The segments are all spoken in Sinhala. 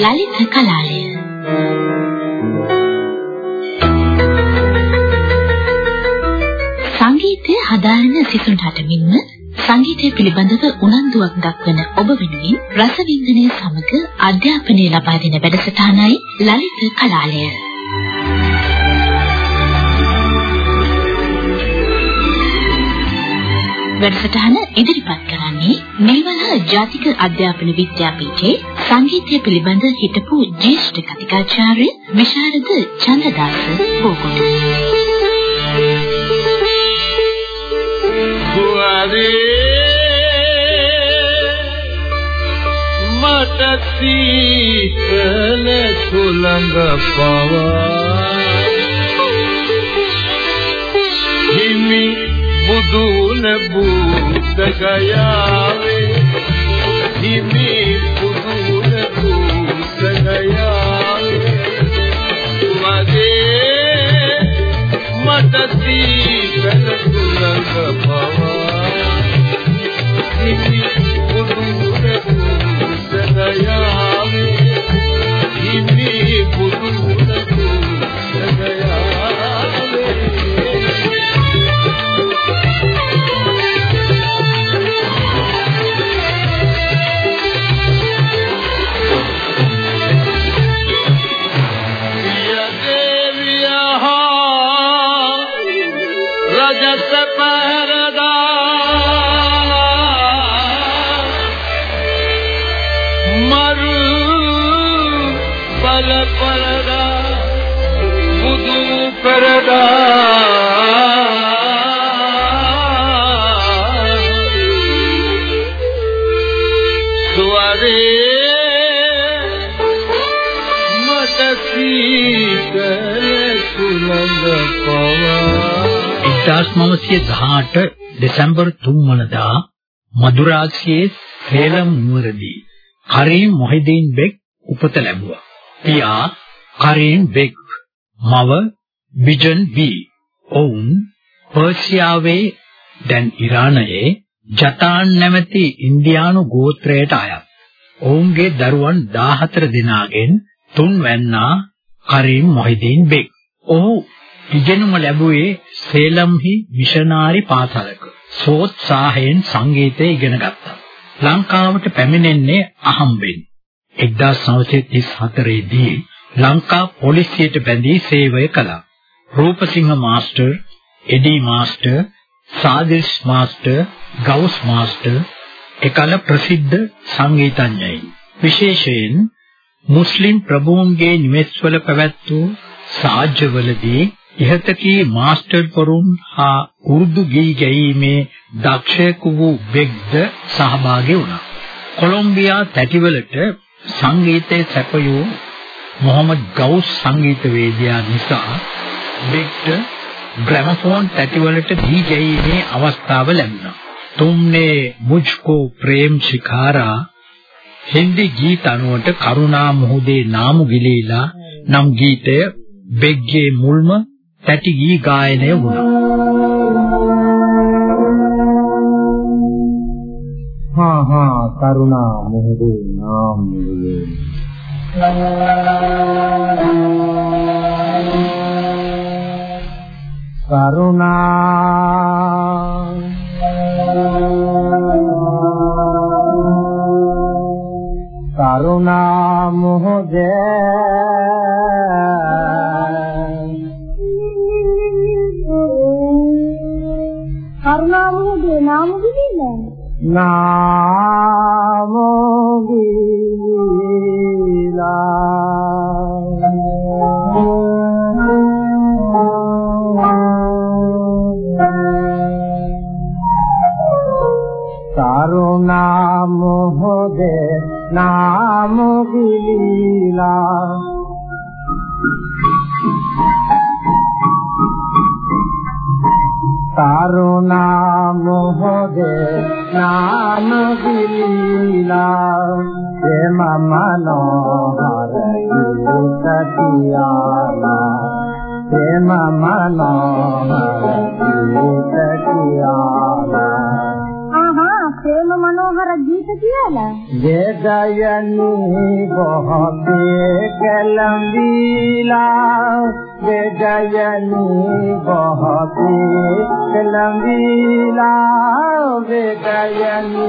ලලිත කලාලය සංගීතය හදාරන සිසුන්ට මෙන්ම සංගීතය පිළිබඳව උනන්දුවක් දක්වන ඔබ වෙනුවෙන් රසවින්දනය සමග අධ්‍යාපනය ලබා දෙන වැඩසටහනයි ලලිත කලාලය. වැඩසටහන ඉදිරිපත් කරන්නේ මේවල ජාතික අධ්‍යාපන විද්‍යාපීඨයේ සංගීතය පිළිබඳ හිටපු ජ්‍යෙෂ්ඨ කතිකාචාර්ය විශාරද චන්දදාස බෝකොටු. මට සීතල සුළඟ පවා හිමි බුදුන බුද්ධ ගයාවේ Yeah. දෙසැම්බර් 3 වනදා මදුරාසියේ සේලම් නුවරදී කරීම් මොහිදීන් බෙක් උපත ලැබුවා. පියා කරීම් බෙක් මව බිජන් බී. ඔවුන් පර්සියාවේ දැන් ඉරානයේ ජතාන් නැමැති ඉන්දියානු ගෝත්‍රයට අයත්. ඔවුන්ගේ දරුවන් 14 දෙනාගෙන් තුන්වැන්නා කරීම් මොහිදීන් බෙක්. ඔහු ඉගෙනුම ලැබුවේ සේලම්හි මිෂනාරි පාසලක. සෝත්සාහයෙන් සංගීතය ඉගෙන ගත්තා. ලංකාවට පැමිණෙන්නේ අහම්බෙන්. 1934 දී ලංකා පොලිසියට බැඳී සේවය කළා. Rupasinghe master, Eddie master, Sadis master, Gaus master එකල ප්‍රසිද්ධ සංගීතඥයින්. විශේෂයෙන් මුස්ලිම් ප්‍රභූන්ගේ නිවෙස්වල පැවැත් වූ සාජ්‍යවලදී ඉහතකී මාස්ටර් වරුන් හා උර්දු ගී ගැයීමේ දක්ෂයෙකු වූ බෙග්ද සහභාගී වුණා. කොලොම්බියා තැටිවලට සංගීතයේ සැපයූ මොහමඩ් ගවුස් සංගීතවේදියා නිසා බෙග්ට ග්‍රැමෆෝන් තැටිවලට දී ගැයීමේ අවස්ථාව ලැබුණා. तुमने मुझको प्रेम सिखारा හින්දි ගීත අනුවට කරුණා මොහොතේ නාමු ගිලීලා නම් ගීතය බෙග්ගේ මුල්ම තැටි ගී ගායනය වුණා. හා හා කරුණා මොහොතේ නාමයේ කරුණා කරුණා මොහොතේ කරුණාමුගේ නාම ගිවිලා නාම ගිවිලා කලම්බීලා දෙදයනි බොහෝතේ කලම්බීලා දෙදයනි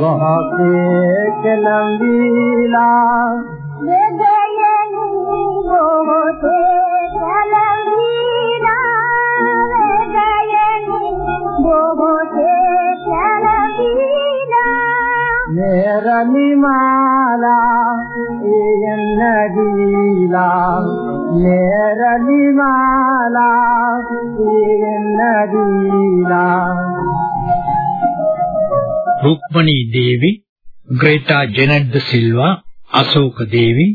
බොහෝතේ කලම්බීලා දෙදයනි බොහෝතේ කලම්බීලා දෙදයනි බොහෝතේ කලම්බීලා ನೇರಲಿಮಾಲಾ ಎನ್ನದೀಲಾ ನೇರಲಿಮಾಲಾ ಎನ್ನದೀಲಾ Rukmani Devi Greta Jeanette de Silva Ashoka Devi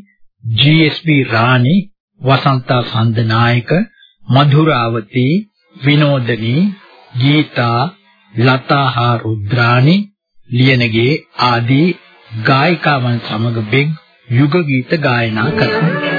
GSB Rani Vasantha Sandanayake Madhuravathi Vinodani Geetha Latha Rudrani Liyanage ආදී ගායිකාවන් සමග බෙග් යුග ගීත ගායනා කළා.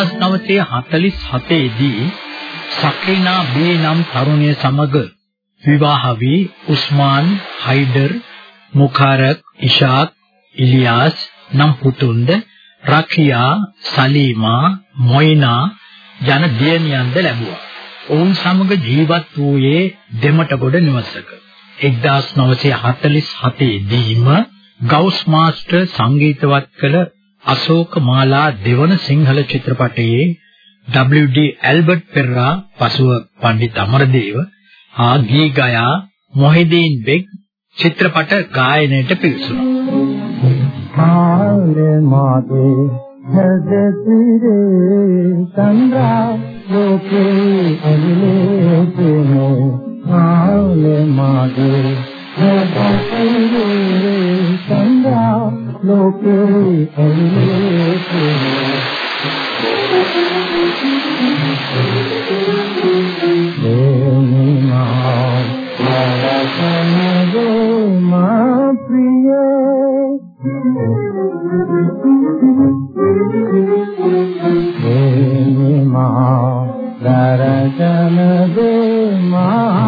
1947 දී සක්‍රීනා බේ නම් තරුණිය සමග විවාහ වී උස්මාන් හයිඩර් මුඛාරක් ඉෂාක් ඉලියාස් නම් පුතුන්ද රකියා සලීමා මොයිනා යන දියණියන්ද ලැබුවා. ඔවුන් සමග ජීවත් වූයේ දෙමටගොඩ නිවසක. 1947 දීම ගවුස් මාස්ටර් සංගීතවත් කළ අශෝක මාලා දෙවන සිංහල චිත්‍රපටයේ WD ඇල්බර්ට් පෙරරා පසුව පණ්ඩිත අමරදේව හා ගී ගයා මොහිදීන් බෙග් චිත්‍රපට ගායනයට පිවිසුණා. ආලේ මාගේ හදතිරේ චන්ද්‍රා ලෝකේ අනිලේ තේ ආලේ මාගේ හදතිරේ චන්ද්‍රා ලෝකේ අනිලේ තේ දේනා මරසනෝ මා ප්‍රියේ. දේමා දරජන දේමා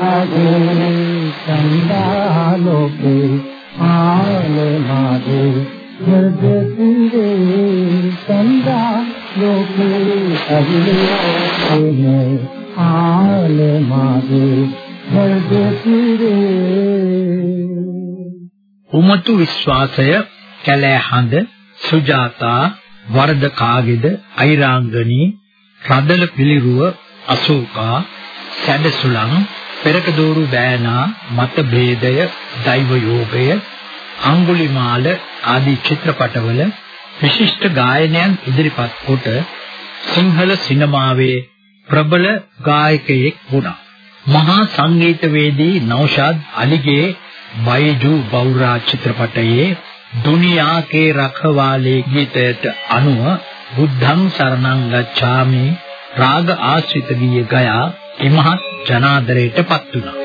මාගේ සංදාලෝකේ ආලේ මාගේ හෘදයේ සංදා ලෝකේ අවිලෝකේ ආලේ මාගේ උමතු විශ්වාසය කැලෑ හඳ සුජාතා වරද කාගෙද අයිරාංගනී රදල පිළිරුව අසෝකා සැඩසුලං පෙරකදෝරු බෑනා මත ભેදය දෛව යෝගය අඟුලිමාල ආදී චිත්‍රපටවල විශිෂ්ට ගායනයන් ඉදිරිපත් කොට සිංහල සිනමාවේ ප්‍රබල ගායකයෙක් වුණා. මහා සංගීතවේදී නෞෂාද් අලිගේ බයිජු බෞරා චිත්‍රපටයේ දුනියා කේ රඛවාලේ ගීතයට අනුව බුද්ධං සරණං ගච්ඡාමි රාග ආශ්‍රිත ගීය ගයා ඉමහත් ජනාදරයට පත් වුණා.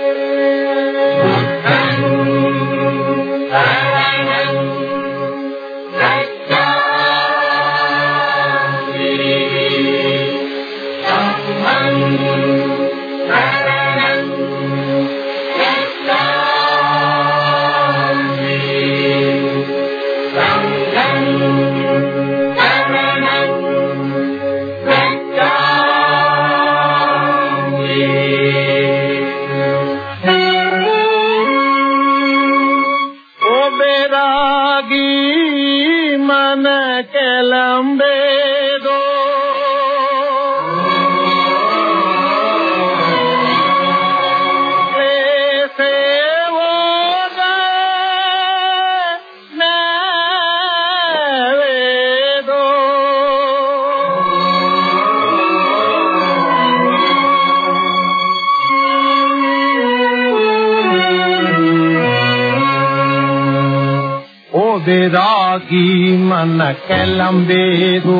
බෙරාගී මන කැලම්බේදු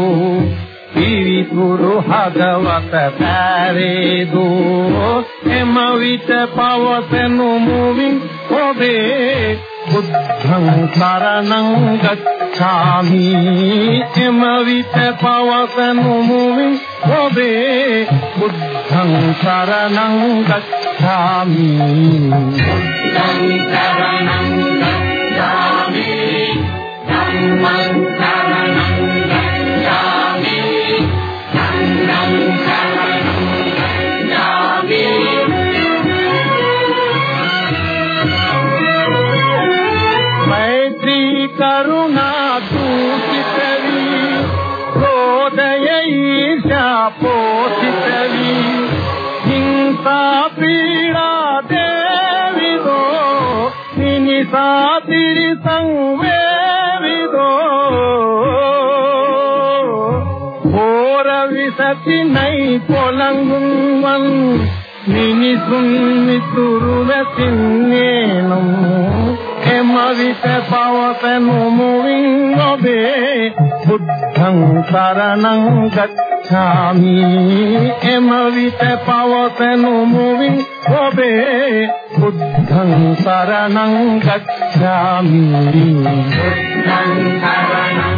පිරිතුරු හදවත පැරේදු එම විට පවසනු මුවින් ඔබේ බුද්ධං සරණං ගච්ඡාමි. එම විට පවසනු මුවින් ඔබේ බුද්ධං සරණං ගච්ඡාමි. බුද්ධං සරණං ගච්ඡාමි. ධම්මං කරුණා දූෂිත වී ක්‍රෝධය ඊර්ෂ්‍යා පෝෂිත වී හිංසා පීඩා දේවිදෝ. නිනිසා තිරිසං වේවිදෝ. හෝර විසති නයි පොළඟුන් මිනිසුන් මිතුරු වැසින්නේ නම් එම විට පවතනු මුවින් ඔබේ බුද්ධං සරණං ගච්ඡාමි. එම විට පවතනු මුවින් ඔබේ බුද්ධං සරණං ගච්ඡාමි. බුද්ධං සරණං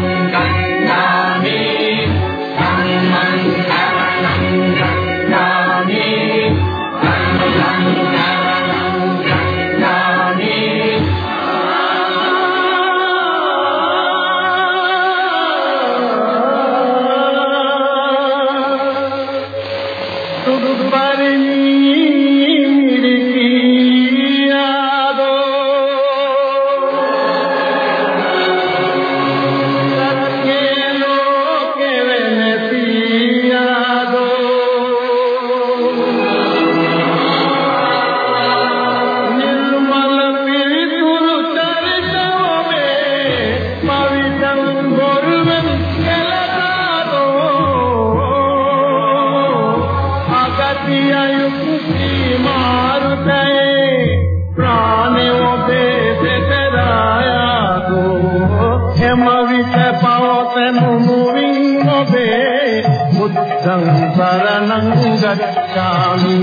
සරණං ගච්ඡාමි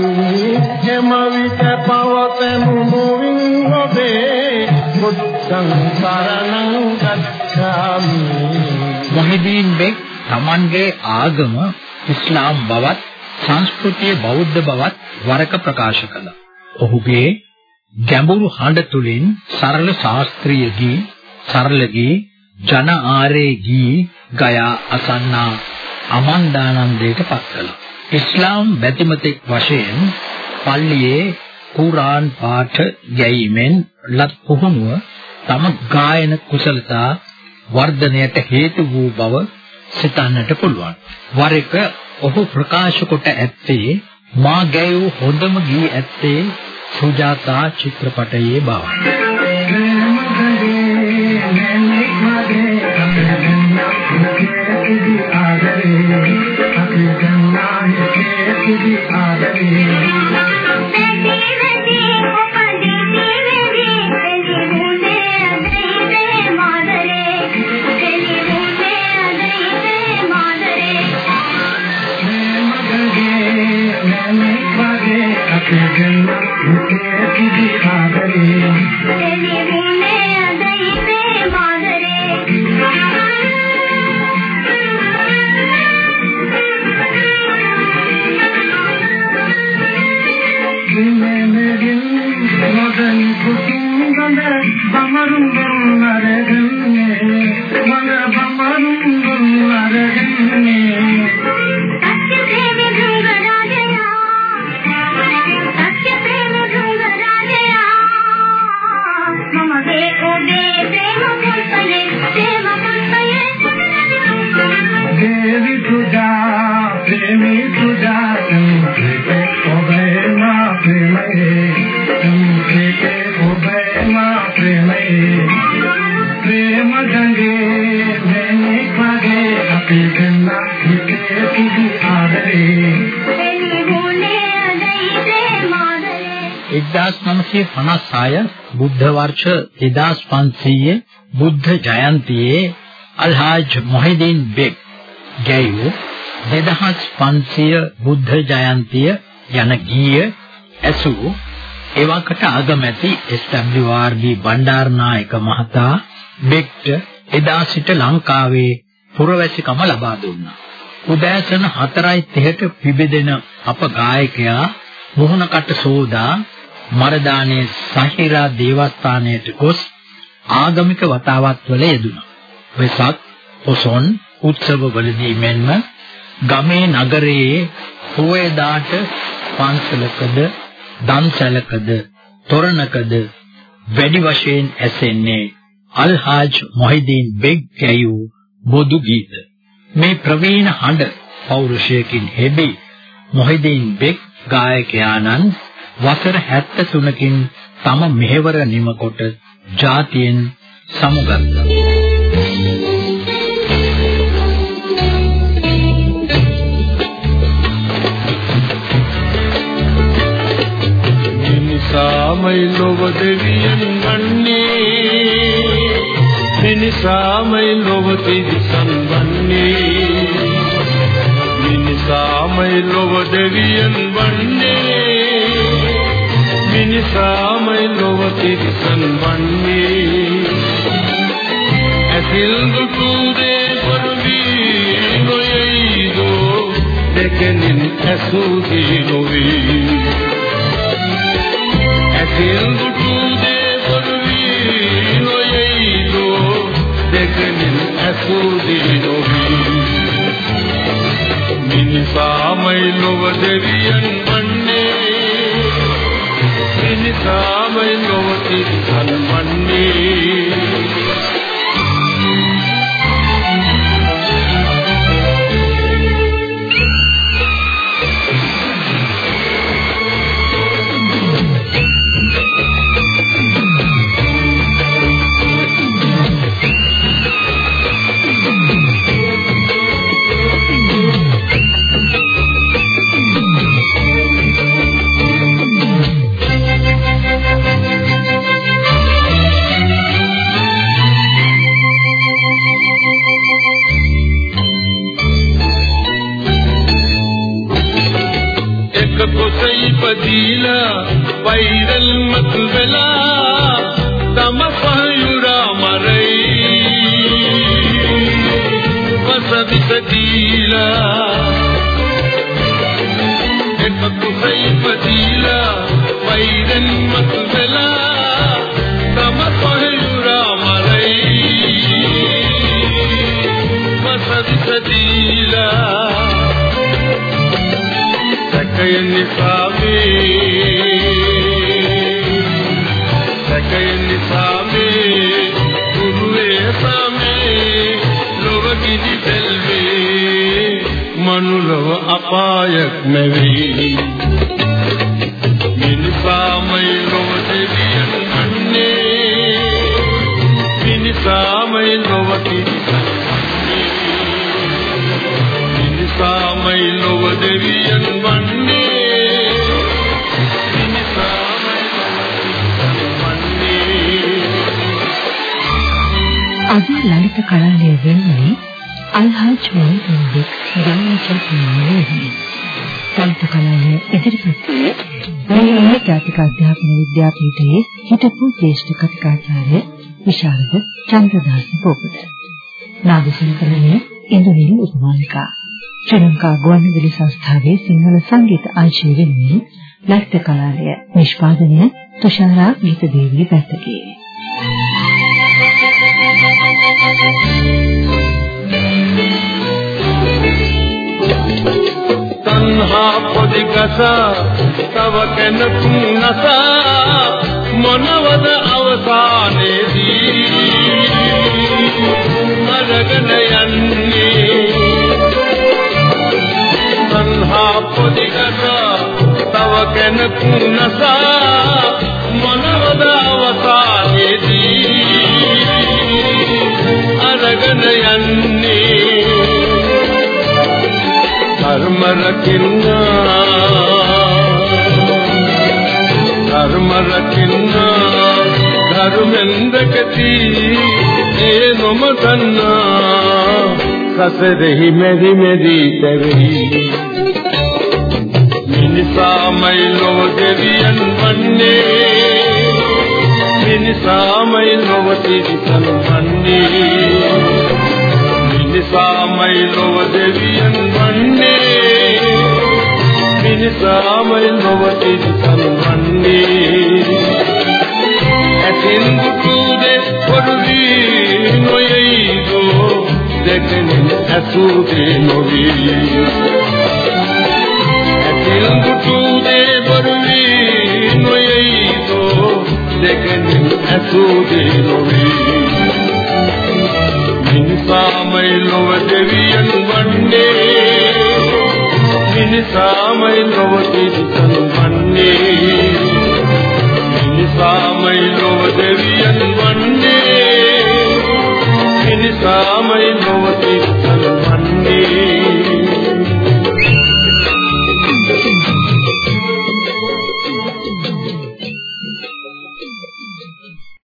එම විට පවතනු නොවින් ඔබේ බුද්ධං සරණං ගච්ඡාමි මොහිදීන් බෙක් Tamanගේ ආගම ඉස්ලාම් බවත් සංස්කෘතිය බෞද්ධ බවත් වරක ප්‍රකාශ කළා. ඔහුගේ ගැඹුරු හඬ තුලින් සරල ශාස්ත්‍රීය ගී, සරල ගී, ජන ආරේ ගී ගයා අසන්නා අමන්දානන්දයට පත් කළා. ඉස්ලාම් බැතිමතෙක් වශයෙන් පල්ලියේ කුරාන් පාඨ ගැයීමෙන් ලත් පුහුණුව තම ගායන කුසලතා වර්ධනයට හේතු වූ බව සිතන්නට පුළුවන්. වර එක ඔහු ප්‍රකාශ කොට ඇත්තේ මා ගැයූ හොඳම ගී ඇත්තේ සුජාතා චිත්‍රපටයේ බවයි. गिर गई रुके की दिखा करे එක්දාස් නමසේ 56 බුද්ධ වර්ෂ 2500 බුද්ධ ජයන්තියේ අල්හාජ් මොහිදින් බෙක් ගැයූ 2500 බුද්ධ ජයන්තිය යන ගීය ඇසූ එවකට අගමැති SWRB බණ්ඩාරනායක මහතා බෙක්ට එදා සිට ලංකාවේ පුරවැසිකම ලබා දුන්නා. උදෑසන 4:30ට පිබෙදෙන අප ගායකයා මුහුණකට සෝදා මරදානේ සහිරා දේවස්ථානයට ගොස් ආගමික වතාවත් වල යෙදුණා. වෙසක් පොසොන් උත්සවවලදී මෙන්ම ගමේ නගරයේ පොයදාට පන්සලකද දන්සලකද තොරණකද වැඩි වශයෙන් ඇසෙන්නේ අල්හාජ් මොහිදීන් බෙග් ගැයූ බොදු ගීත. මේ ප්‍රවීණ හඬ පෞරුෂයකින් හෙබි මොහිදීන් බෙග් ගායකයාණන් වසර 73කින් තම මෙහෙවර නිමකොට ජාතියෙන් සමුගත්තා. මිනිසාමයි ලොව දෙවියන් වන්නේ. මිනිසාමයි ලොව තිරිසන් වන්නේ. මිනිසාමයි ලොව දෙවියන් වන්නේ. මිනිසාමයි ලොව තිරිසන් වන්නේ. ඇතිල් දුටුදේ වරවී නොයයිදෝ දෙකෙනින් ඇසුදී නොවී මිනිසාමයි ලොව දෙවියන් වන්නේ මිනිසාමයි ලොව තිරිසන් වන්නේ ඉපදීලා වෛරල් මතු වෙලා තම පහයුරා මරයි වසවිස දීලා එක කුසයි ඉපදීලා වෛරල් මතු වෙලා තම පහයුරා මරයි වසවිස දීලා සැකය නිසා මේ සැකය නිසා මේ කුරුවේ සමේ ලොව කිදි දෙල්වේ මනුලව අපායක් නැවේ මිනිසාමයි ලොව දෙවියන් වන්නේ මිනිසාමයි ලොව කිදි මිනිසාමයි ලොව දෙවියන් වන්නේ අද ලලිත කලාලය වෙන්නේ අල්හාජ් මොහොතේ ගායකතුමාගේ ලලිත කලාලය ඉදිරිපත් වූයේ ජාතික අධ්‍යාපන විද්‍යාපීඨයේ හිටපු ජ්‍යෙෂ්ඨ කතිකාචාර්ය විශාරද චන්ද්‍රදාස පොකුට. නාගසංකලනයේ ඉන්දුනිල් උපමාලිකා. ශ්‍රී ලංකා ගුවන්විදුලි සංස්ථාවේ සිංහල සංගීත අංශය වෙනුවෙන් ලලිත කලාලය නිෂ්පාදනය තුෂාරා ගීතදේවී පැත්තගේ. තණ්හා පොදිකස තව කෙනකුන් නසා මොනවද අවසානයේදී? අරගෙන යන්නේ. තණ්හා පොදිකස තව කෙනකුන් නසා මොනවද අවසානයේදී? රකින්න ධර්ම රකින්න ධර්මෙන්දකති ඒ නොමතන්න සසරෙහි මෙරි මෙරි තෙරෙහි මිනිසාමයි ලොව දෙවියන් වන්නේ. මිනිසාමයි ලොව තිරිසන් වන්නේ. මිනිසාමයි ලොව දෙවියන් වන්නේ. මිනිසාමයි ලොව තිරිසන් වන්නේ ඇතින් දුටුදේ පොරුවී නොයයිදෝ දෙකෙනින් ඇසුදේ නොවී. ඇතින් දුටුදේ පොරුවී නොයයිදෝ දෙකෙනින් ඇසුදේ නොවී. මිනිසාමයි ලොව දෙවියන් වන්නේ මිනිසාමයි ලොව තිරිසන් වන්නේ. මිනිසාමයි ලොව දෙවියන් වන්නේ. මිනිසාමයි ලොව තිරිසන් වන්නේ.